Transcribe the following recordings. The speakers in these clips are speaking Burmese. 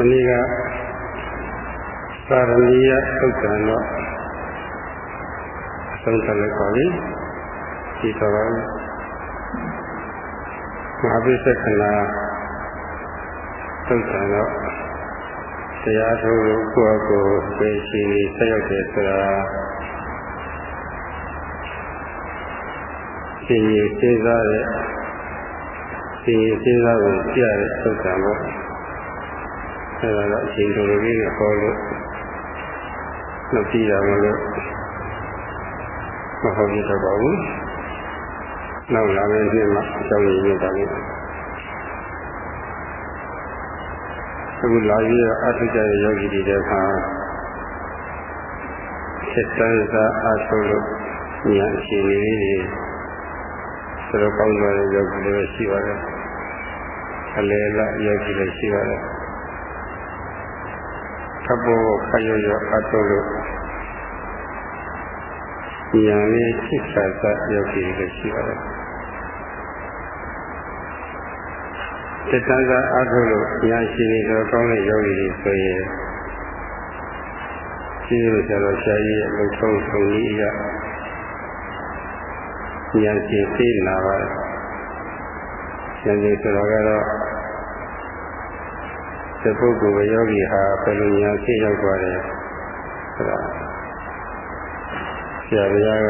မနေ့ကသာရဏီယသုတ်တံတော့အဆုံးသတ်လိုက်ပါပြီဒီတော့မဟာပိဿကနာသုတ်တံတော့တရားထုတ်လို့ကိုယ့်အကိုပဲရှိနေဆက်ရောက်တယ်ဆိုတာရှင်းရစဉ်းစားတဲ့ရှင်းရစဉ်းစားဖို့ကြရတဲ့သုတ်တံပေါ့ အဲဒါတော့အချိန်တော်တော်လေးနဲ့ဟောလို့မကြည့်ရမလို့မဟောပြတော့ပါဘူးနောက်လာမယ့်နေ့မှာအကြောင်းရင်းရတာလေးအခုလာပြီးတော့အထုကြတဲ့ယောဂီတွေတဲ့အခါစစ်တမ်းစာအထုလို့ဉာဏ်အခြေအနေလေးတွေဆိုတော့ကောင်းသွားတဲ့ယောဂီတွေရှိပါတယ်အလေလယောဂီတွေရှိပါတယ် ထပ်ဖို့ခရရအထုလို့ဉာဏ်လေးချစ်ချာစယောဂီတွေရှိပါတယ်စိတ်တန်းစားအားထုတ်လို့ဉာဏ်ရှိနေတော့ကောင်းတဲ့ယောဂီတွေဆိုရင်ရှိလို့ဆရာတော်ဆရာကြီးရဲ့လုံထုံးထုံကြီးအရာဉာဏ်ရှိသိလာပါတယ်ဉာဏ်ရှိဆိုတော့ကတော့ ဒီပုဂ္ဂိုလ်ယောဂီဟာဘယ်လိုဉာဏ်ရှိရောက်သွားတယ်ဆိုတာဆရာဘုရားက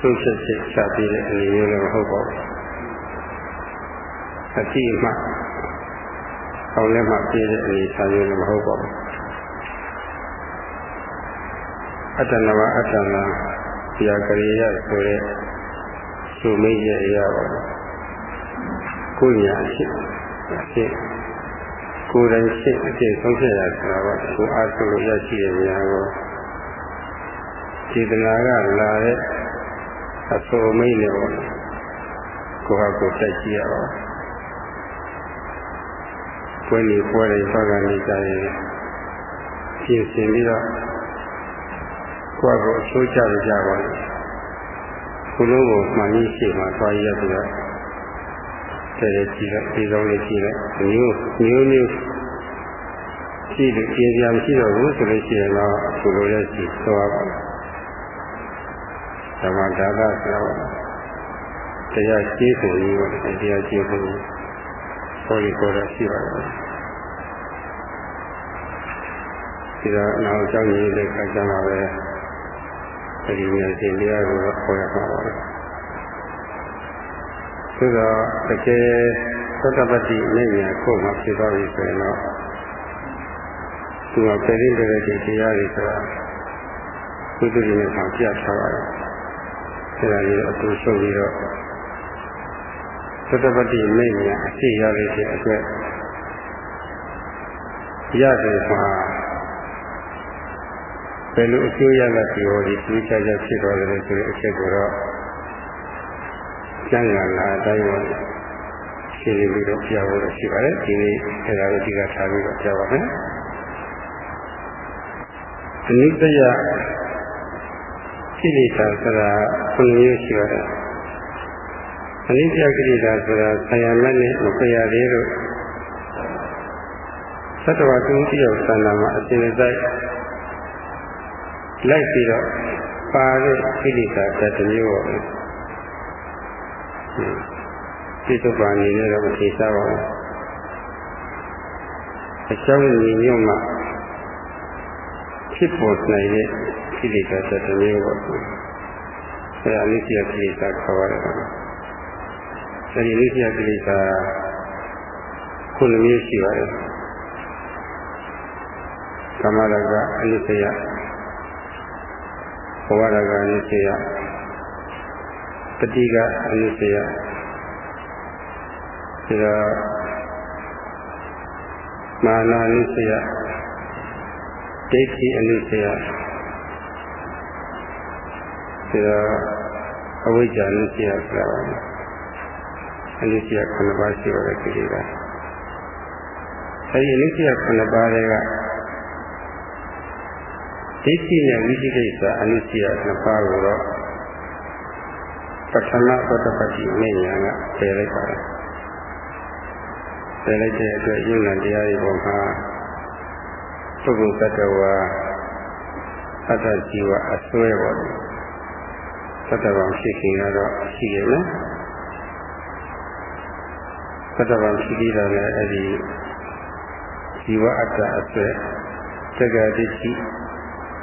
သုတ်ချက်ချက်ချပြီးတဲ့အနေမျိုးလည်းမဟုတ်ပါဘူးအတိအမှအောင်လည်းမှပြည့်တဲ့အနေဆာမျိုးလည်းမဟုတ်ပါဘူးအတ္တနဝအတ္တနာပြာကရိယဆိုတဲ့သူမိတ်ရဲ့အရာပါကိုယ်ညာအဖြစ်အဖြစ် ကိုယ်တိုင်ဖြစ်အဖြစ်ဆုံးဖြတ်ရဆိုတာကကိုယ်အားထုတ်လို့ရရှိတဲ့ဉာဏ်ကိုစေတနာကလာတဲ့အဆိုမိတ်နဲ့ပေါ့ကိုယ်ဟာကိုယ်တက်ကြည့်ရပါပွဲနေပွဲတိုင်းသွားကနေကြရင်ပြင်ဆင်ပြီးတော့ကိုယ့်ကိုအချိုးချရကြပါလိမ့်ခုလုံးကိုမှန်ကြီးရှိမှသွားရပြီးတော့ တဲ့တဲ့ကြည့်လိုက်ဒီကောင်းလေးကြည့်လိုက်မျိုးမျိုးမျိုးကြည့်လို့ပြင်ပြမရှိတော့ဘူးဆိုလို့ရှိရင်တော့ခုလိုလည်းရှိသွားပါမယ်ဓမ္မဒါသဆိုတော့တရားရှင်းဖို့ကြီးပေါ့တရားရှင်းဖို့ပေါ်ရပေါ်ရရှိပါတယ်ဒီတော့နောက်အကြောင်းကြီးတဲ့ခါကျမှပဲအဲဒီမျိုးရှင်းတရားကိုပေါ်ရမှာပါပဲ ဆိုတော့တကယ်သတ္တပတိနဲ့ညာကိုမှဖြစ်သွားပြီဆိုရင်တော့သူကပြည့်တဲ့တဲ့တရားတွေဆိုတာသူတို့ရဲ့မှာပြထားပါတယ်အဲဒါကြီးအတူရှုပ်ပြီးတော့သတ္တပတိမဲ့ညာအရှိရလေးတဲ့အတွက်ရတယ်မှာဘယ်လိုအကျိုးရလဒ်တွေဟောဒီသူချာချာဖြစ်သွားတယ်ဆိုတဲ့အချက်ကိုတော့ ကျမ်းဂန်လာအတိုင်းပါရှင်းပြီးတော့ပြဖို့ရှိပါတယ်ဒီနေ့အဲဒါကိုဒီကထားပြီးတော့ပြပါမယ်အနိစ္စယကိလေသာဆိုတာဘယ်လိုမျိုးရှိပါလဲအနိစ္စကိလေသာဆိုတာဆံရမနဲ့မခွေရသေးလို့သတ္တဝါသူတယောက်သဏ္ဍာန်မှာအစဉ်စိုက်လိုက်ပြီးတော့ပါတဲ့ကိလေသာတစ်မျိုးပေါ့လေ ဒီသုပါအနေနဲ့တော့မသိစားပါဘူးအကြောင်းညီညွတ်မှဖြစ်ပေါ်နိုင်တဲ့ကိလေသာတစ်မျိုးပေါ့အဲအနိစ္စကိလေသာခေါ်ရတယ်အဲဒီအနိစ္စကိလေသာခုနှစ်မျိုးရှိပါတယ်ကာမရကအနိစ္စယဘဝရကအနိစ္စယ ပฏิကအနိစ္စယဒါတော့မာနအနိစ္စယဒိဋ္ဌိအနိစ္စယဒါတော့အဝိဇ္ဇာအနိစ္စယဆိုတာပါအနိစ္စယခုနှစ်ပါးရှိပါတယ်ဒီလိုကအဲဒီအနိစ္စယခုနှစ်ပါးတွေကဒိဋ္ဌိနဲ့ဝိသိကိစ္စအနိစ္စယနှစ်ပါးကိုတော့ ပထမသောတပတိမေညာကပယ်လိုက်ပါတယ်ပယ်လိုက်တဲ့အတွက်ယုံနာတရားတွေပေါ်မှာပုဂ္ဂိုလ်တ attva အတ္တဇီဝအစွဲပေါ်တယ်သတ္တဗံဖြစ်ခင်ကတော့ရှိခဲ့နော်သတ္တဗံဖြစ်ပြီးတော့လည်းအဲ့ဒီဇီဝအတ္တအစွဲတက္ကဒိဋ္ဌိ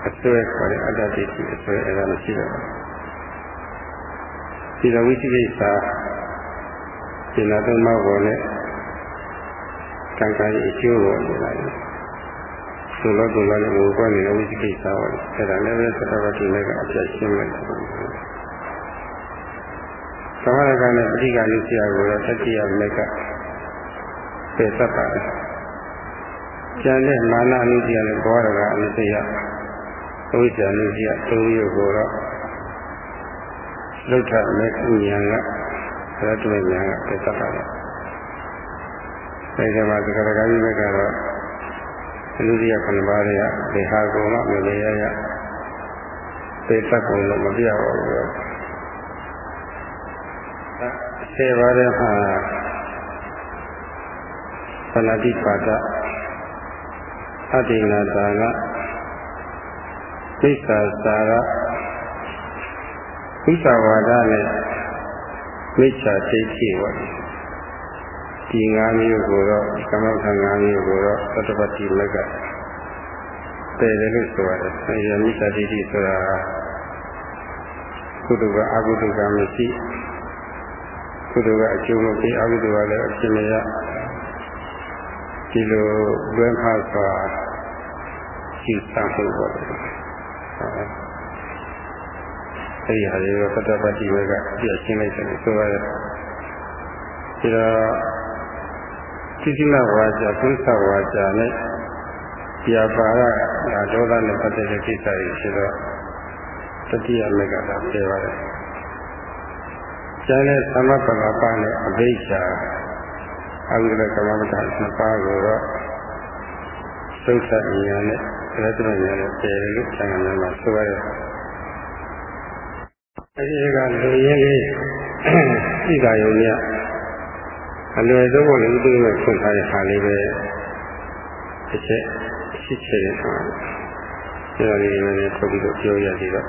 အစွဲခေါ်တဲ့အတ္တဒိဋ္ဌိအစွဲအဲ့ဒါမရှိတော့ဘူး ဒီလိုဝိသိကိစ္စဒီနာသုံးပါးပေါ်နဲ့ကံကံရဲ့အကျိုးကိုနေလာတယ်သူလောကလည်းဘုရားနေတဲ့ဝိသိကိစ္စပါအဲ့ဒါလည်းပဲသတ္တဝတ္တိနဲ့ကအပြတ်ရှင်းလိုက်တယ်သမရကနဲ့ပဋိက္ခဏိဆရာကိုတော့တတိယမက်ကပယ်သတ်ပါတယ်။ကျန်တဲ့မာနအနုဆရာနဲ့ဘောရကအနုဆရာဝိဇ္ဇာအနုဆရာသုံးရုပ်ကိုတော့ လုထမက်ဉာဏ်ကရတ္တဉာဏ်ကပယ်သတ်ပါတယ်။အဲဒီမှာသက္ကရာဂိမက်ကတော့အနုဆရာခုနှစ်ပါးတွေကဒေဟာကုံကမလေရရပယ်သတ်ကုန်လို့မပြရပါဘူး။ဆယ်ပါးထဲမှာသနတိပါဒအတ္တိနာတာကသိစ္စာစာရ သိစ္စာဝါဒနဲ့မိစ္ဆာဒိဋ္ဌိဝတ်ဒီ၅မျိုးကိုတော့ကမ္မထာ၅မျိုးကိုတော့သတ္တပတိမကပယ်တယ်လို့ဆိုရတယ်။အဲဒီမိစ္ဆာဒိဋ္ဌိဆိုတာကုသကအကုသကမရှိကုသိုလ်ကအကျိုးမပေးအကုသိုလ်ကလည်းအဖြစ်မရဒီလိုလွဲမှားစွာရှိသမှုပေါ့ အဲဒီဟာလေးတော့သတ္တပတိဝေကပြည့်ရှင်းလိုက်တယ်ဆိုရတယ်ဒီတော့သိစိမဝါကြသုသဝါကြနဲ့ပြပါရဒေါသနဲ့ပတ်သက်တဲ့ကိစ္စတွေရှိတော့တတိယမေကတာပြေပါတယ်ကျန်တဲ့သမပကပနဲ့အဘိဓါအဝိရကမ္မပဒနှစ်ပါးကိုတော့သုတ်သဉာဏ်နဲ့ရတ္တဉာဏ်နဲ့ပြည်တယ်လို့ဆံဃာများမှာဆိုရတယ်။ အဲဒီကလူရင်းလေးသိတာယုံမြအလွယ်ဆုံးကိုလည်းဥပဒေနဲ့ဖွင့်ထားတဲ့ဟာလေးပဲတစ်ချက်ရှိချင်တယ်ဆိုတော့ဒီလိုလေးလည်းထုတ်ပြီးတော့ပြောရသေးတော့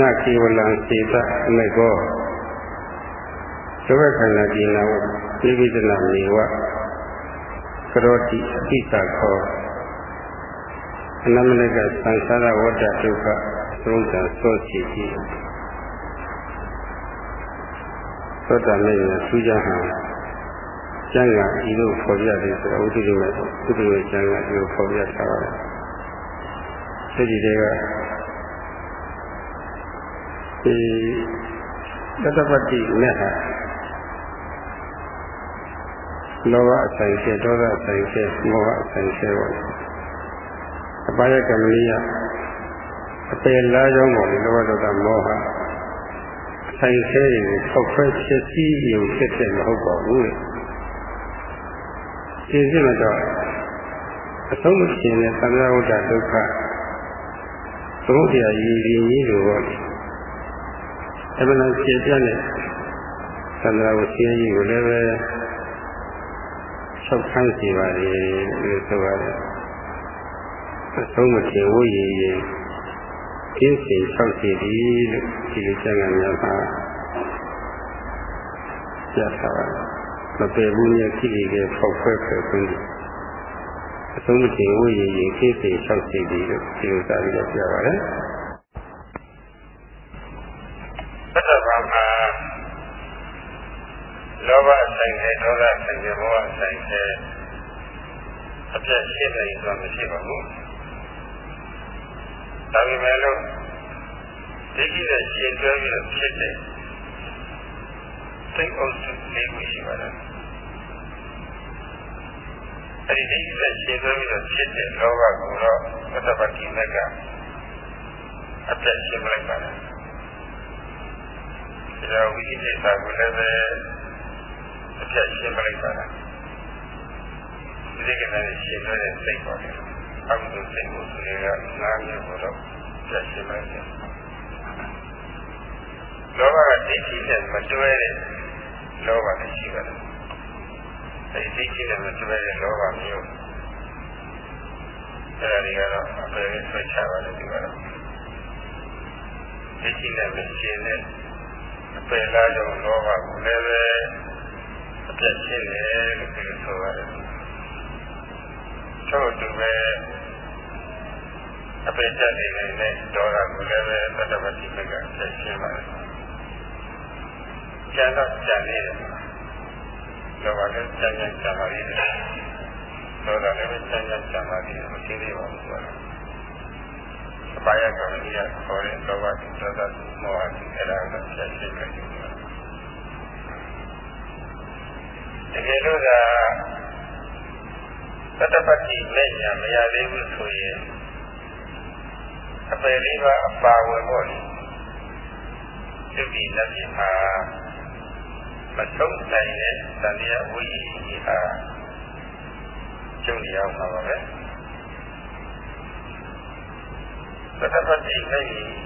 နကေဝလံစေတမေကောသဝခန္ဓာဒီနာဝပိပိဒနာမေဝကရောတိအတိတာခော အနမနကသံဃာရဝတ္တဒုက္ခသုံးတာသောစီတိသောတာမေယသူကြဟံကျမ်းကဤလိုဖော်ပြတယ်ဆိုတော့ဥဒိတိမေဥဒိတိမေကျမ်းကဒီလိုဖော်ပြထားပါတယ်။ဒီဒီတွေကဒီတတပတိနဲ့ဟာလောဘအဆိုင်ကျဒေါသအဆိုင်ကျမောဟအဆိုင်ကျပေါ့အ ပါယကမဏိယအပယ်လားကြောင်းပေါ်လောဘဒေါသမောဟဆိုင်ကျတွေကိုဖောက်ခွဲဖြစ်စည်းရုံဖြစ်တဲ့မဟုတ်ပါဘူးလေရှင်းရှင်းတော့အဆုံးမရှင်တဲ့သံဃာဝတ္တဒုက္ခသုံးတရားရည်ရည်ကြီးလိုပေါ့အမှန်တန်ရှင်းပြတဲ့သံဃာဝတ္တကြီးကိုလည်းပဲဆောက်ဆန်းစီပါလေလို့ဆိုရတယ် အဆုံးမရှင်ဝိရည်ရည်ကျင်းစင်ဆောက်စီသည်လို့ဒီလိုကျမ်းဂန်များမှာပြထားပါတယ်မပယ်ဘူးနဲ့ဖြစ်နေတဲ့ဖောက်ခွဲခွဲခွင်းအဆုံးမတင်ဝိရည်ရည်ကျင်းစင်ဆောက်စီသည်လို့ဒီလိုစာပြီးတော့ပြပါတယ်သတ္တဗာမှာလောဘဆိုင်တဲ့ဒေါသဆိုင်တဲ့မောဟဆိုင်တဲ့အပြည့်ရှင်းနေဆိုတာမရှိပါဘူး ဒါပေမဲ့လို့ဒိဋ္ဌိနဲ့ရှင်းတွဲပြီးတော့ဖြစ်တဲ့စိတ်အုပ်စုလေးခုရှိပါတယ်အဲဒီဒိဋ္ဌိနဲ့ရှင်းတွဲပြီးတော့ဖြစ်တဲ့လောဘကိုတော့သတ္တပတိမကအပြည့်ရှင်းလိုက်ပါတယ်ဒါဝိသိကိစ္စကိုလည်းပဲအပြည့်ရှင်းလိုက်ပါတယ်ဒီကိစ္စနဲ့ရှင်းတဲ့စိတ်ပေါ်တယ် အကုသိုလ်စိတ်ကိုသူတွေကနားမျိုးကိုတော့ပြရှင်းလိုက်တယ်လောဘကဒိဋ္ဌိနဲ့မတွဲတဲ့လောဘလည်းရှိပါတယ်အဲဒီသိချင်းနဲ့မစွဲတဲ့လောဘမျိုးအဲ့ဒါတွေကတော့အပယ်လေးဆွဲချပါတယ်ဒီကတော့သိချင်းနဲ့မရှင်းတဲ့အပယ်လားကြောင့်လောဘကိုလည်းပဲအပြတ်ရှင်းတယ်လို့ပြောဆိုပါတယ်ထို့တူပဲ အပယ်တက်နေနေတဲ့ဒေါသကိုလည်းပဲသတ္တပတိမိကအပြတ်ရှင်းပါတယ်ကျန်တော့ကျန်နေတယ်လောဘလည်းကျန်ကျန်ကျန်ပါလိမ့်မယ်ဒေါသလည်းကျန်ကျန်ကျန်ပါလိမ့်မယ်မသိသေးပါဘူးဆိုတာအပါယကမကြီးကခေါ်တဲ့လောဘဒေါသမောဟအဲ့ဒါကိုဖြတ်ရှင်းကြတယ်တကယ်လို့ကသတ္တပတိမဲ့ညာမရသေးဘူးဆိုရင် အပယ်လေးပါအပါဝင်ပေါ့လေယုတ်ဒီလက်ပြမှာမဆုံးနိုင်တဲ့သံဃာဝိကြီးဟာကျုံရအောင်ပါပဲသတ္တပတိမဲ့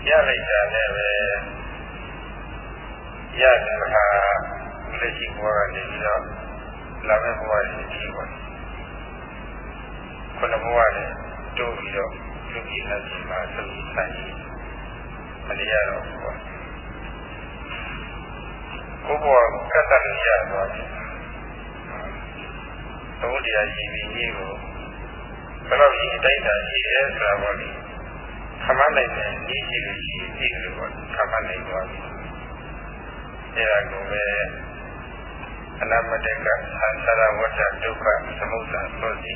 ရလိုက်တာနဲ့ပဲရတယ်ဟာလက်ရှိဘဝကနေပြီးတော့လာမယ့်ဘဝရှိကြီးပါခုနဘဝနဲ့တိုးပြီးတော့ လူကြီးလက်ရှိမှာသုတ်ဆိုင်မနေရတော့ဘူးပေါ့ကိုဘဝကတ္တရရသွားပြီသုံးတရားရှိပြီးကြီးကိုဘယ်တော့ဒီအတိုင်းသာရှိရဲဆိုတာပေါ့လေခမနိုင်တဲ့ဤရှိလို့ရှိရင်ဤလိုပေါ့ခမနိုင်သွားပြီအဲဒါကိုပဲအနမတကသံသရဝတ္တဒုက္ခသမုဒ္ဒသောတိ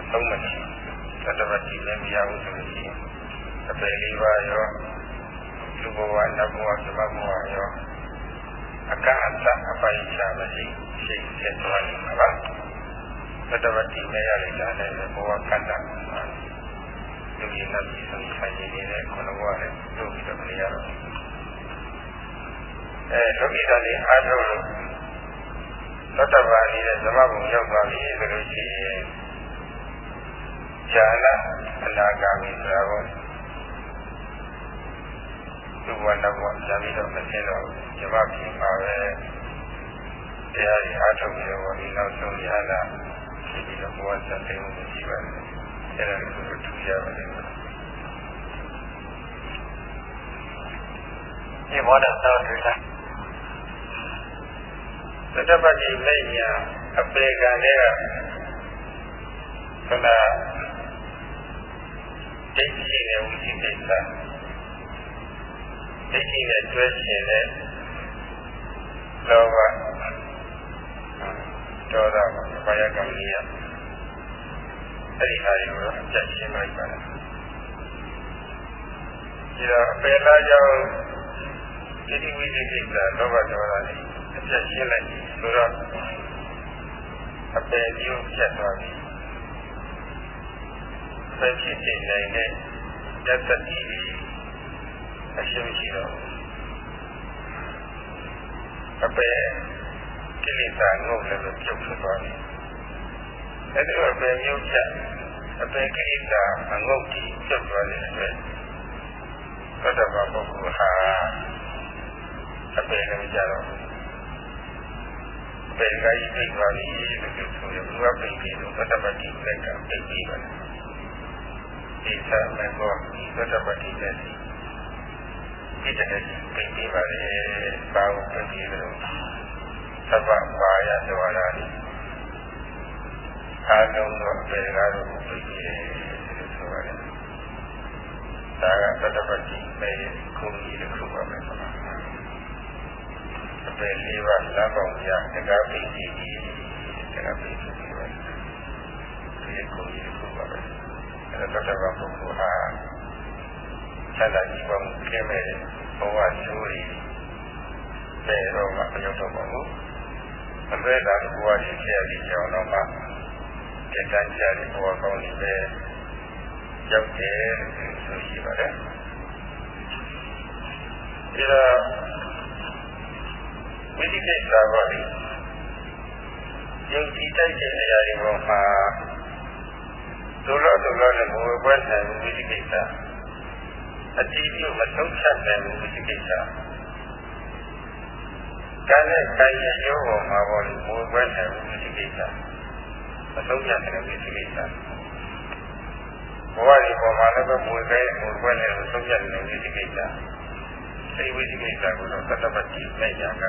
အဆုံး မရှိသတ္တဝတိလည်းမရဘူးဆိုလို့ရှိရင်အပေလေးပါရောလူဘဝနတ်ဘဝသမဘဝရောအကန့်အသတ်အပိုင်ချမရှိရှိဖြစ်သွားနေမှာပါသတ္တဝတိမရလိုက်တာလည်းဘဝကတ္တလူကြီးနဲ့ပြည်စုံဆိုင်နေတဲ့ခုနဘဝနဲ့တို့ပြီးတော့နေရတော့အဲလောကီသားလေးအားထုတ်လို့သတ္တဗာနေတဲ့သမဘုံရောက်သွားပြီဆိုလို့ရှိရင် ဇာလအနာဂါမိဆိုတာကိုသူဘဝနောက်ဘဝဇာပြီးတော့မသိတော့ဇမဖြစ်ပါပဲတရားကြီးအားထုတ်ပြီးတော့ဒီနောက်ဆုံးဇာလဖြစ်ပြီးတော့ဘဝဆက်သိမှုရှိပါတယ်အဲ့ဒါကိုထူးရပါတယ်ဒီဘောဓသောတူလားသတ္တပတိမိညာအပေကံတွေကခဏ ဒိဋ္ဌိနဲ့ဝိသိကိစ္စဒိဋ္ဌိနဲ့တွဲရှင်တဲ့လောဘဒေါသဘာယကံကြီးရအဲ့ဒီဟာတွေကိုအပြတ်ရှင်းလိုက်ပါတယ်ဒီတော့အပေလာကြောင့်ဒိဋ္ဌိဝိသိကိစ္စလောဘဒေါသတွေအပြတ်ရှင်းလိုက်ဆိုတော့အပယ်မျိုးဖြတ်သွားပြီအ ပယ်ဖြစ်နေနိုင်တဲ့တသတိအရှင်းရှိတော့အပယ်ကိလေသာငုတ်လည်းပြုတ်ထွက်သွားပြီအဲ့ဒီအပယ်မျိုးဖြတ်အပယ်ကိလေသာအငုတ်ကြီးပြုတ်သွားတဲ့အတွက်သတ္တဗပုဂ္ဂိုလ်ဟာအပယ်လည်းမကြတော့ဘူးပေကကြီးသိပါလိလို့ဆိုရဘူးအပိတ်ပြီးတော့သတ္တပတိလက်ကပိတ်ပြီးပါ ဒီသမေကောဒီသတ္တပတိလက်ဒီတကယ်ကြီးပိတ်ပြီးပါလေဘာကိုပိတ်ပြီးတော့သဗ္ဗပါယသဝရာလိအားလုံးသောအပေကတော့ပိတ်ပြီးတယ်လို့ဆိုရတယ်ဒါကသတ္တပတိမဲ့ခုကြီးတစ်ခုပါပဲအပေလေးပါးလမ်းပေါင်းပြတကားပိစီကြီးတကားပိစီကြီးပဲဒီကိုကြီး ကိုပါပဲအဲ့ဒါတော့ဘာပုဂ္ဂိုလ်ဟာဆက်လာကြည့်ပါဦးကျင်းမဲ့ဘဝရှိုးရီတဲ့တော့မပြောတော့ပါဘူးအပေသာဘဝရှိခဲ့ပြီးကြောင်းတော့မှတန်တန်းကြတဲ့ဘဝကောင်းနေပဲရောက်တယ်ဆိုရှိပါတယ်ဒီတော့ဝိသိကိစ္စပါလေယုံကြည်တိုက်တဲ့အရာတွေပေါ်မှာ ဒုလောဒုလောနဲ့ဘဝပွဲနိုင်ဝိသိကိစ္စအတိအကျမဆုံးဖြတ်နိုင်ဝိသိကိစ္စကံနဲ့ကံရဲ့ရုပ်ပေါ်မှာပေါ်လို့မူပွဲတယ်ဒီကိစ္စမဆုံးဖြတ်တယ်ဒီကိစ္စဘဝဒီပေါ်မှာလည်းပဲမူပဲမူပွဲတယ်လို့ဆုံးဖြတ်တယ်ဒီကိစ္စအဲဒီဝိသိကိစ္စကိုတော့သတ္တပတိနဲ့ညာက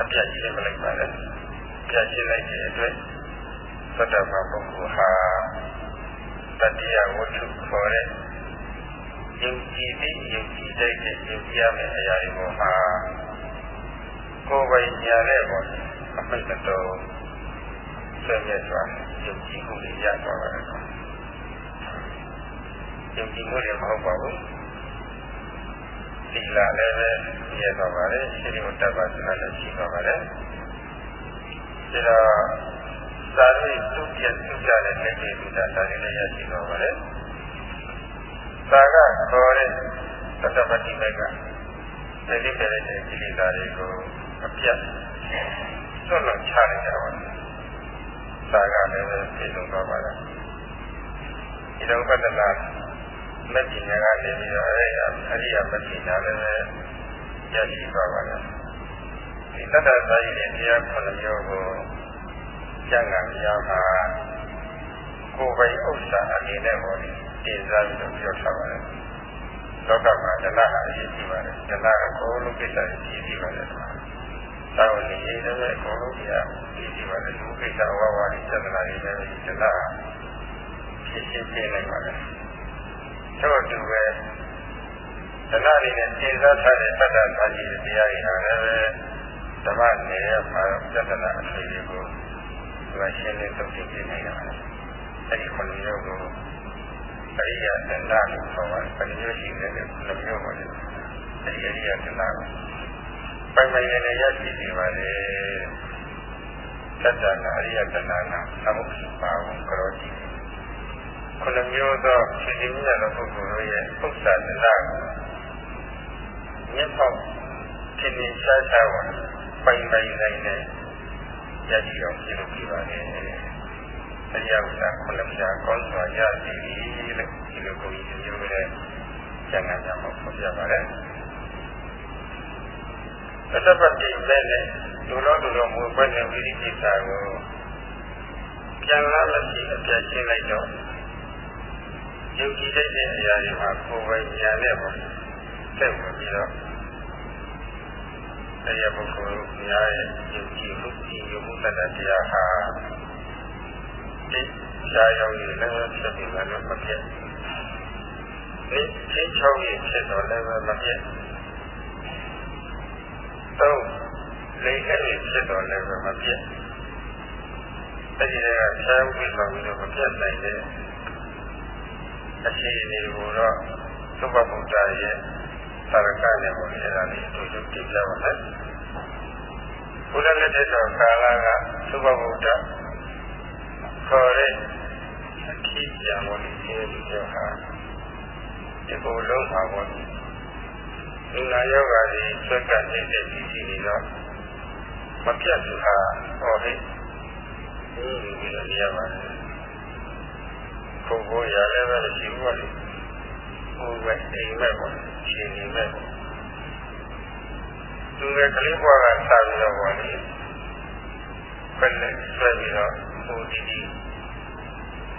အပြတ်ကြီးနဲ့မလိုက်ပါနဲ့ပြတ်ရှင်းလိုက်တဲ့အတွက် သတ္တပပုဂ္ဂိုလ်ဟာတတိယဝတ္ထုခေါ်တဲ့ယုံကြည်ပြီးယုံကြည်တဲ့ယုံကြည်ရမယ့်အရာတွေပေါ်မှာကိုယ်ပိုင်ညာတဲ့ပေါ်အမိတ်တော်ဆွေးမြဲစွာယုံကြည်မှုတွေရသွားပါတယ်ယုံကြည်မှုတွေမဟုတ်ပါဘူးသီလလည်းပဲရသွားပါတယ်ရှိတယ်တပ္ပစနာလည်းရှိသွားပါတယ်ဒါတော့ သာရိတုပြတ်သူကြတဲ့လက်ရှိသူတာဒါလည်းရရှိသွားပါတယ်သာကခေါ်တဲ့သတ္တပတိမေကတတိပရတဲ့ကိလေသာတွေကိုအပြတ်ဆွတ်လွတ်ချလိုက်ကြပါသာကလည်းပြည့်စုံသွားပါလားဒီတော့ပတ္တနာမက်ကြီးများကနေပြီးတော့အဲ့ဒီအရိယာမက်ကြီးများလည်းရရှိသွားပါလားဒီတတ္တသာယိရဲ့တရားခုနှစ်မျိုးကို ကျန်ကံများမှာကိုယ်ပိုင်ဥစ္စာအနေနဲ့ပေါ်ပြီးတင်စားပြီးတော့ပြောထားပါတယ်လောကမှာဒနာဟာအရေးကြီးပါတယ်ဒနာအကုန်လုံးကိစ္စကြီးကြီးပါတယ်သာဝတိရေးလည်းအကုန်လုံးကြီးအရေးကြီးပါတယ်လူကိစ္စဝါဝါဒီသဒ္ဒနာတွေလည်းဒနာဖြစ်ရှင်းပြနိုင်ပါတယ်သို့တူပဲဒနာတွေနဲ့တင်စားထားတဲ့တတ္တသာကြီးတရားတွေဟာလည်းဓမ္မနယ်ရမှာသဒ္ဒနာအထွေကိုသူက ရှင်းလင်းသုံးသပ်ပြနိုင်ပါတယ်အဲဒီခုနှစ်မျိုးကိုအရိယတဏ္ဍလို့ခေါ်ပါတယ်။ဘယ်လိုရှိလဲလဲဘယ်လိုမျိုးပါလဲ။အဲဒီအရိယတဏ္ဍကိုပိုင်ပိုင်ရနေရရှိနေပါလေ။သတ္တနာအရိယတဏ္ဍနာသမုပ္ပါဝံကရောတိ။ခုနှစ်မျိုးသောရှင်ရှင်မြတ်သောပုဂ္ဂိုလ်တို့ရဲ့ဥစ္စာတဏ္ဍကိုမျက်မှောက်ထင်ထင်ရှားရှားပါပိုင်ပိုင်နိုင်နဲ့ ရရှိအောင်ပြုလုပ်ပြပါလေ။တရားဥစ္စာခုနှစ်ပြားကောင်းစွာရရှိပြီလို့ဒီလိုကိုယ်ကြီးမျိုးနဲ့ကျန်ကန်ကြမှာဖော်ပြပါတယ်။သတ္တပတိမဲ့နဲ့ဒုလောဒုလောမူပွဲနေဝိရိကိစ္စကိုပြန်လာမရှိအပြတ်ရှင်းလိုက်တော့ယုံကြည်တဲ့အရာတွေမှာကိုယ်ပိုင်ဉာဏ်နဲ့ပေါ့တက်ဝင်ပြီးတော့ တရားပုဂ္ဂိုလ်များရဲ့ယုံကြည်မှုကြည်ယုံမှုတတရားဟာဒီရှားရောက်ရင်လည်းဖြစ်ပြီးမှလည်းမပြတ်ဒီချင်းချောင်းရင်ဖြစ်တော့လည်းမပြတ်တော့လေအဲ့ဒီဖြစ်တော့လည်းမပြတ်အဲ့ဒီကဆန်းပြီးတော့ပြီးတော့မပြတ်နိုင်တဲ့အခြေအနေကိုတော့သုဘဗုဒ္ဓရဲ့ သာရကနဲ့ဘုရားရာလေးတို့တို့ကြည့်ကြပါမယ်ဘုရားလက်ထက်တော်ကာလကသုဘဗုဒ္ဓခေါ်တဲ့အထိကြံပေါ်ဒီကျေလူတွေဟာဒီကိုယ်လုံးပါပေါ်ဒီနာယောဂါကြီးဆွက်ကနေတဲ့ဒီစီတွေတော့မပြတ်သူဟာဟောဟိဒီလိုပြီးတော့ရပါတယ်ကိုယ်ကိုရလည်းပဲရှိဘူးလေ ကိုယ်ပဲအိမ်မဲ့ပေါ့ရှင်နေမဲ့ပေါ့သူကကလေးဘွားကစပြီးတော့ပေါ့လေဘယ်နဲ့ဆွဲပြီးတော့ဟိုဒီဒီ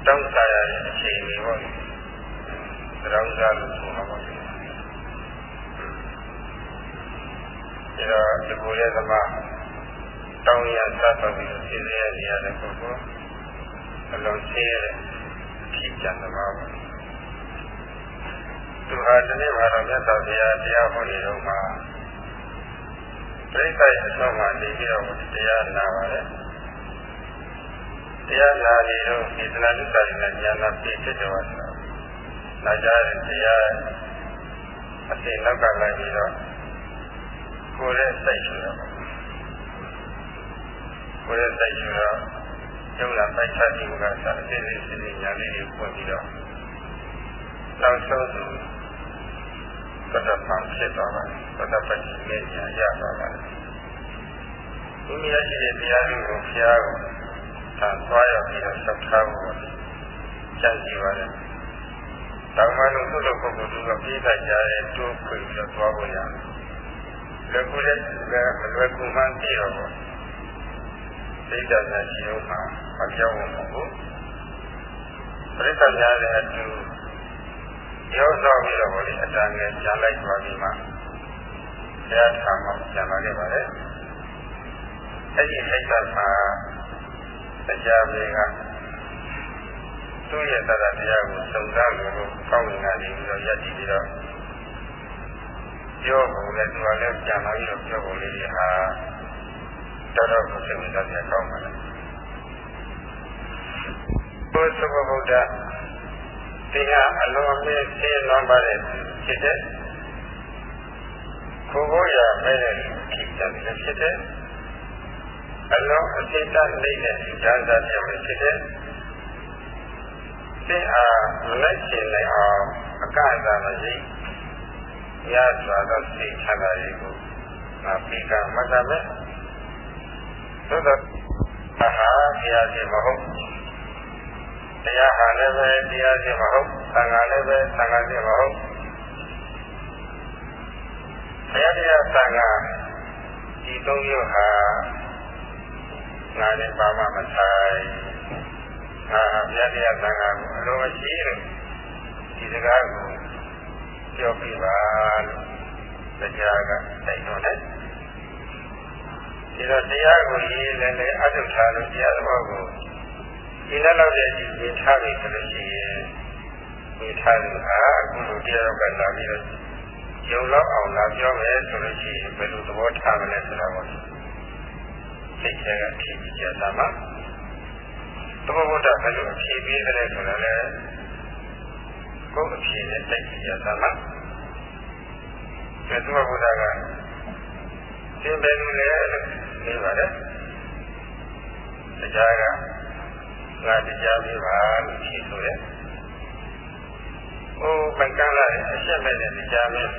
တောင်းစားရတဲ့အခြေအနေပေါ့။တောင်းစားလို့ဆိုမှာပေါ့။ဒါတော့ဒီကိုယ်ရဲ့သမားတောင်းရစတော့ပြီးသိစေရနေရတဲ့ပုဂ္ဂိုလ်အလုံးသိရတဲ့ဖြစ်ကြသမားပေါ့။ သူဟာဒီနေ့မှာတော့မြတ်စွာဘုရားတရားဟောနေတော့မှာပြိဿရဲ့အဆုံးမှာနေပြီးတော့တရားနာပါလေ။တရားနာနေတော့စေတနာဥစ္စာတွေနဲ့ဉာဏ်နဲ့ပြည့်စုံတော့နာကြတဲ့တရားအစိမ်နောက်ကလိုက်ပြီးတော့ကိုယ်ရဲ့စိတ်ရှိတော့ကိုယ်ရဲ့စိတ်ရှိတော့ကျုံလာပိုက်ချတိကသာအသေးသေးစိတ်ဉာဏ်လေးကိုပွင့်ပြီးတော့နောက်ဆုံး သူသတ္တပံဖြစ်သွားပါတယ်သတ္တပတိရဲ့ဉာဏ်ရသွားပါတယ်ဒီမြတ်ရှိတဲ့တရားတွေကိုဖျားကိုသာသွားရောက်ပြီးတော့ဆက်ထားဖို့ကြံစီပါတယ်။တောင်မှလို့သူ့လိုပုဂ္ဂိုလ်သူကပြေးတတ်ကြတဲ့တိုးခွေပြီးတော့သွားဖို့ရတယ်။လွယ်ကူတဲ့ကမလွယ်ကူမှန်းသိတော့ပေါ့စိတ်ဓာတ်နဲ့ရှိတော့မှမပြောင်းဘူးမဟုတ်ဘူးပြိဿများတဲ့အတူ ရောတော့ပြီးတော့ဗောလေအတန်ငယ်ပြန်လိုက်သွားပြီးမှတရားထာမှပြန်လာခဲ့ပါလေအဲ့ဒီစိတ်ဓာတ်မှာတရားပေကသူ့ရဲ့တရားတရားကိုစုံစမ်းလို့ကောင်းငင်ကနေပြီးတော့ယက်တည်ပြီးတော့ပြောဖို့လည်းသူကလည်းပြန်လာပြီးတော့ပြောဖို့လေးတွေဟာတော်တော်ကိုစိတ်ဝင်စားတဲ့ကောင်းပါလေဘုရားဗုဒ္ဓ တရားအလုံးအမြင့်သိလွန်ပါတဲ့ဖြစ်တဲ့ကိုယ်ကိုယ်ရမဲ့တဲ့ခိတ္တဖြစ်တဲ့အလုံးအစိတ်တနေတဲ့ဉာဏ်သာပြမယ်ဖြစ်တဲ့သိအားလက်ကျင်နိုင်အောင်အကန့်အသတ်မရှိရစွာသောစိတ်ချမ်းသာရေးကိုငါပြီးကမှတ်ရမယ်သို့တော့အဟာတရားစီမဟုတ် တရားဟာလည်းပဲတရားစီမဟုတ်သံဃာလည်းပဲသံဃာစီမဟုတ်ဘုရားတရားသံဃာဒီသုံးမျိုးဟာငါနဲ့ပါမမဆိုင်ငါဟာဘုရားတရားသံဃာကိုအလိုမရှိလို့ဒီစကားကိုပြောပြပါလို့တရားကတိုက်တွန်းတယ်ဒီတော့တရားကိုရေးလည်းလည်းအထုထားလို့တရားသဘောကို ဒီလက်လောက်တဲ့ဒီရေးထားပြီဆိုလို့ရှိရင်ရေးထားလို့အာအခုလိုတရားကလာပြီးတော့ယုံလောက်အောင်လာပြောမယ်ဆိုလို့ရှိရင်ဘယ်လိုသဘောထားမလဲဆိုတာကိုစိတ်ထဲကအထင်ကြီးကြတာမှာသမဘုဒ္ဓဘယ်လိုအဖြေပေးတယ်ဆိုတာလဲကိုယ်အဖြေနဲ့စိတ်ကြီးကြတာမှာဒီသမဘုဒ္ဓကသင်တယ်လို့လည်းနေပါတယ်တရားက ငါတရားပြပါလို့ဖြေဆိုတယ်ဟိုပကံလာတဲ့အရှက်မဲ့တဲ့တရားမျိုး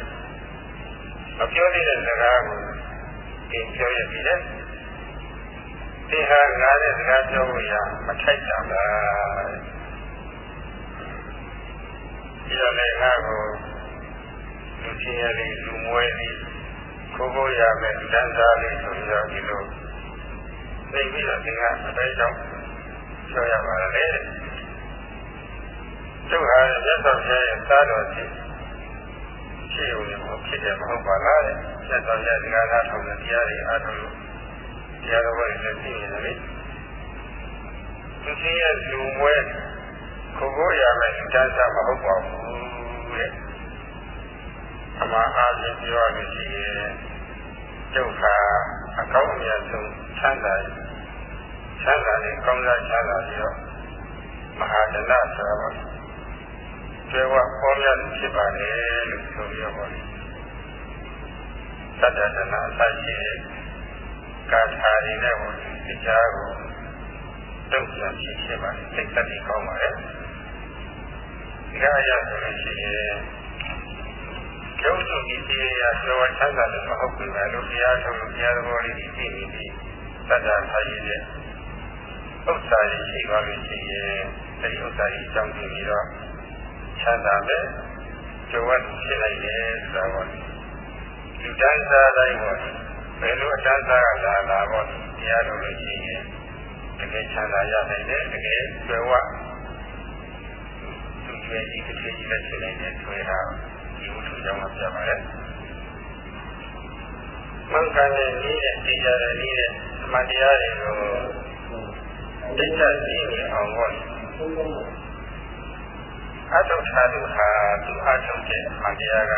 မပြောသေးတဲ့စကားကိုသင်ပြောရပြီလေသင်ဟာငါတဲ့စကားပြောလို့ရမထိုက်တာပါဒီတော့လည်းငါကိုလူချင်းရည်လူမွဲလေးကိုကိုရမယ်တန်းစားလေးဆိုပြီးတော့ဒီလိုသိပြီးတော့ဒီကအတိုင်းကြောင့် ပြောရပါလေကျုပ်ဟာမြတ်စွာဘုရားရဲ့သားတော်ကြီးဖြစ်ုံနဲ့ဖြစ်တယ်မဟုတ်ပါလားတဲ့မြတ်စွာဘုရားဒီကနာထောင်တဲ့တရားတွေအားထုတ်လို့တရားတော်တွေလည်းသိနေတယ်လေသူသိရဲ့လူမွဲကိုကိုရမယ်တန်းစားမဟုတ်ပါဘူးတဲ့အမှားအားဖြင့်ပြောရလို့ရှိရင်ကျုပ်ဟာအကောင်းအမြတ်ဆုံးချမ်းသာ ချမ်းသာနဲ့ကောင်းစားချမ်းသာပြီးတော့မဟာဒလဆိုတာပါကျေဝပေါ်များဖြစ်ပါလေလို့ဆိုရပါလိမ့်သတ္တဒနာအစရှိတဲ့ကာထာရင်းနဲ့ဟောတရားကိုတုံ့ပြန်ဖြစ်ဖြစ်ပါလေစိတ်သက်တည်ကောင်းပါလေဒီကအရာဆိုလို့ရှိရင်ကျုပ်တို့ဒီတရားကျော်ချမ်းသာလို့မဟုတ်ဘူးလို့တရားထုတ်လို့တရားတော်လေးကြီးသိနေပြီသတ္တထာရင်းနဲ့ ဥစ္စာရရှိပါလို့ရှိရင်အဲဒီဥစ္စာကြီးကြောင်းကြည့်ပြီးတော့ချမ်းသာမယ်ကြွယ်ဖြစ်လိုက်တယ်ဆိုတာပေါ့လူတန်းစားတိုင်းပေါ့ဘယ်လိုအတန်းစားကလာလာပေါ့တရားတော်လို့ရှိရင်တကယ်ချမ်းသာရနိုင်တယ်တကယ်ကြွယ်ဝသူကျွေးကြီးတစ်ခေတ်ကြီးလက်ဖြစ်နိုင်တယ်ဆိုရတာဒီဝတ္ထုကြောင့်ပြပါတယ်မင်္ဂလာနည်းနဲ့တရားရနည်းနဲ့အမှန်တရားတွေကို တိတ်တက်ကြည့်နေအောင်ပေါ့အထုတ်ထားသူဟာသူအထုတ်တဲ့အမှန်တရားက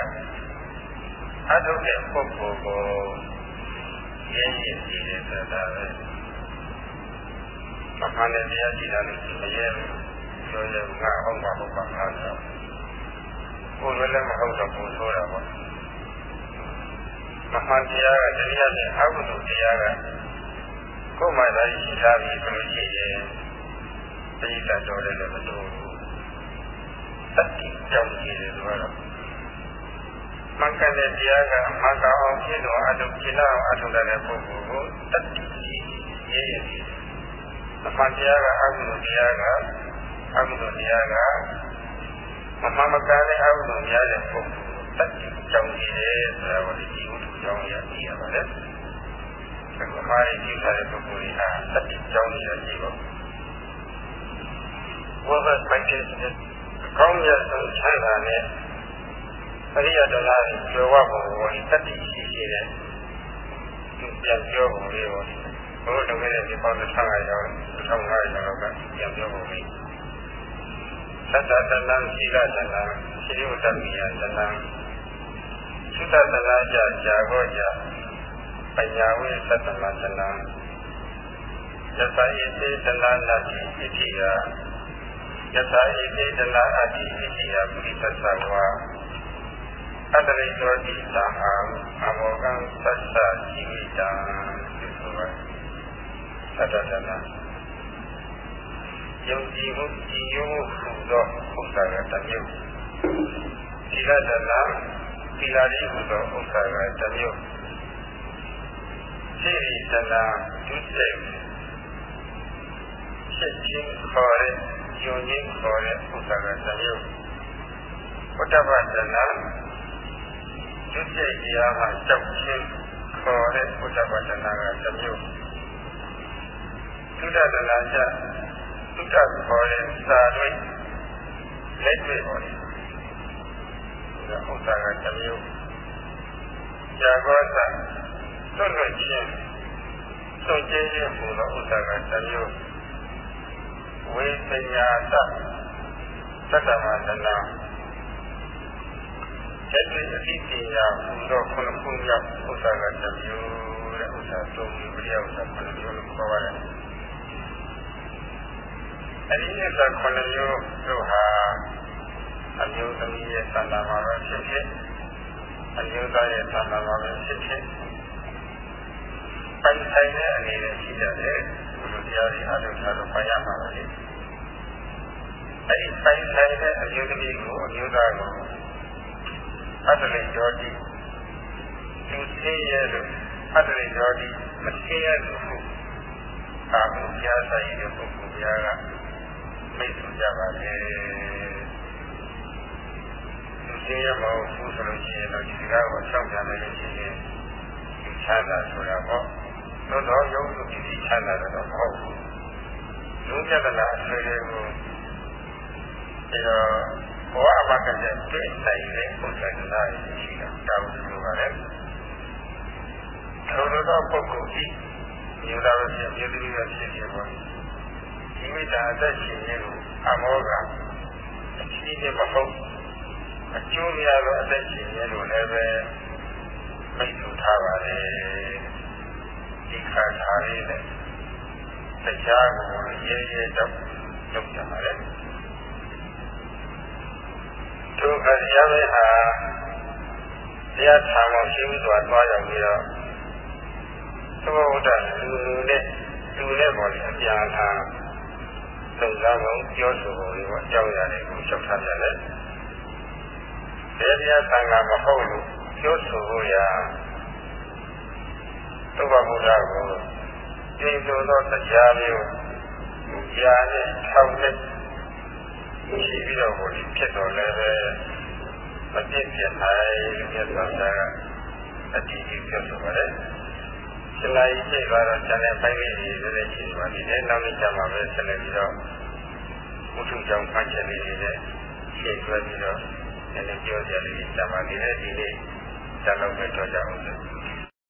အထုတ်တဲ့ပုဂ္ဂိုလ်ကိုရင်းရင်းကြည့်တယ်ဆိုတာပဲမမှန်တဲ့တရားကြည့်တာလို့မရဲဘူးပြောရငါဟုတ်ပါဟုတ်ပါငါဆိုကိုယ်လည်းမဟုတ်တော့ကိုယ်ဆိုတာပေါ့မမှန်တရားကတရားနဲ့အကုသိုလ်တရားက ကိုယ်မှသာရှိထားပြီးဆိုလို့ရှိရင်ပြိတ္တတော်လည်းမတော်ဘူးတတိကြောင့်ရှိတယ်ဆိုတော့မကတဲ့တရားကမကအောင်ဖြစ်တော့အတုဖြစ်တော့အထုတဲ့ပုဂ္ဂိုလ်ကိုတတိရှိရေးရည်အမှန်တရားကအကုသိုလ်တရားကအကုသိုလ်တရားကမမမကတဲ့အကုသိုလ်များတဲ့ပုဂ္ဂိုလ်တတိကြောင့်ရှိတယ်ဆိုတာကိုဒီဝိသုကြောင်းရရှိရပါတ ယ်။ဒါကမာရီကြည့်ထားတဲ့ပုဂ္ဂိုလ်ဟာတတိကြောင်းရရှိပါဝဘတ်ပိုက်တဲ့အကောင်းရဆုံးချမ်းသာနဲ့အရိယတနာကျော်ဝဘုံကိုတတိရှိရှိတဲ့သူပြန်ပြောပုံလေးကိုဘုရားတော်ရဲ့ဒီပေါင်း1500ကျော်1500ကျော်လောက်ကပြန်ပြောပုံလေးသတ္တတဏ္ဍသီလတဏ္ဍစိရိဝတ္တမိယတဏ္ဍသုတ္တတဏ္ဍကြကြာကောကြ ပညာဝိသတ္တမတဏ္ဍယသယိသေတဏ္ဍနာတိဣတိယယသယိသေတဏ္ဍအတိဣတိယပုရိသသဝါအတရိသောတိသံဟံအမောကံသစ္စာជីဝိတံဒီဆိုပါသတ္တတဏ္ဍယုံကြည်မှုကြည်ယုံမှုဟူသောဥစ္စာကတစ်မျိုးသီလတနာသီလလေးဟူသောဥစ္စာကတစ်မျိုး စိရိတနာဒုစိတ်ချက်ချင်းခေါ်တဲ့ယုံချင်းခေါ်တဲ့ဥစ္စာကတစ်မျိုးဘုဒ္ဓ ဘာသာနာဒုစိတ်တရားမှာကြောက်ချင်းခေါ်တဲ့ဘုဒ္ဓဘာသာနာကတစ်မျိုးသုဒ္ဓတနာကျသုတ္တခေါ်တဲ့စာတွေလက်တွေ့ပေါ်တယ်။ဒါဥစ္စာကတစ်မျိုး။ဇာကောသသွတ်လွတ်ခြင်းသွတ်ခြင်းခြင်းဟူသောဥစ္စာကတစ်မျိုး။ဝေပညာသသတ္တမတနာလက်တွေ့အသိပညာဟူသောခုနှစ်ခုမြောက်ဥစ္စာကတစ်မျိုးတဲ့ဥစ္စာသုံးမျိုးပြည့်ဥစ္စာခုနှစ်မျိုးလို့ခေါ်ပါတယ်။အဲဒီအစ္စခုနှစ်မျိုးတို့ဟာအမျိုးသမီးရဲ့သံဃာမှာပဲဖြစ်ဖြစ်အမျိုးသားရဲ့သံဃာမှာပဲဖြစ်ဖြစ် ပိုင်ဆိုင်တဲ့အနေနဲ့ရှိကြတယ်ဘုလိုတရားတွေအားထုတ်ထားလို့ပိုင်ရမှာပါလေအဲဒီပိုင်ဆိုင်တဲ့အမျိုးသမီးကိုအမျိုးသားကိုအတ္တလိကျောတိသူသိရလို့အတ္တလိကျောတိမသိရလို့အာဟုကြားဆိုင်တဲ့ပုဂ္ဂိုလ်များကမိတ်ဆွကြပါလေသူသိရမဟုတ်ဘူးဆိုလို့ရှိရင်တော့ဒီစကားကိုအဆောင်ပြန်လို့ရှိရင်ချမ်းသာဆိုတာပေါ့ သို့တော့ယုံကြည်ပြီးချမ်းသာတော့မဟုတ်ဘူးလူပြဒနာအဆွေတွေကိုအဲတော့ဘဝအမကတဲ့ပြည့်နိုင်တဲ့ပုဒ်ကနာရှိတာတောင်းဆိုပါလေထိုလိုသောပုဂ္ဂိုလ်ဤမျိုးသားဖြစ်မျိုးသမီးဖြစ်ဖြစ်ပါဒီမိတာအသက်ရှင်ခြင်းကိုအမောကအချင်းချင်းမဟုတ်အကျိုးများသောအသက်ရှင်ခြင်းလို့လည်းပဲမိတ်ဆွထားပါလေ ဒီခါထားလေးနဲ့တရားကိုရဲရဲတော့လုပ်ကြပါလေသူအရိယာမေဟာတရားထာမောရှိဥစွာတွားရောက်ပြီးတော့သဘောဝတ္တလူလူနဲ့လူနဲ့ပေါ်လေအပြန်အခါသုံးစားပုံပြောဆိုပုံတွေပေါ့အကြောင်းအရာတွေကိုချက်ထားကြတယ်။တရားသံဃာမဟုတ်လို့ပြောဆိုဖို့ရာ သုဘဘုရားကိုကျင့်ဆိုသောတရားမျိုးကြာနဲ့ထောက်နဲ့ရှိပြီးတော့ကိုဖြစ်တော်လည်းပဲမပြည့်ပြည့်နိုင်မြတ်စွာဘုရားကအတည်ပြုပြောဆိုပါတယ်။စလာကြီးပြည့်သွားတော့ကျန်တဲ့ပိုင်းလေးတွေလည်းရှိပါသေးတယ်။နောက်နေ့ကျမှပဲဆက်လက်ပြီးတော့ဘုထုကြောင့်ဖတ်ချက်လေးတွေနဲ့ရှင်းပြပြီးတော့လည်းပြောကြလေးကျမှသေးတယ်ဒီနေ့ဇာတ်လောက်ပဲကြောကြအောင်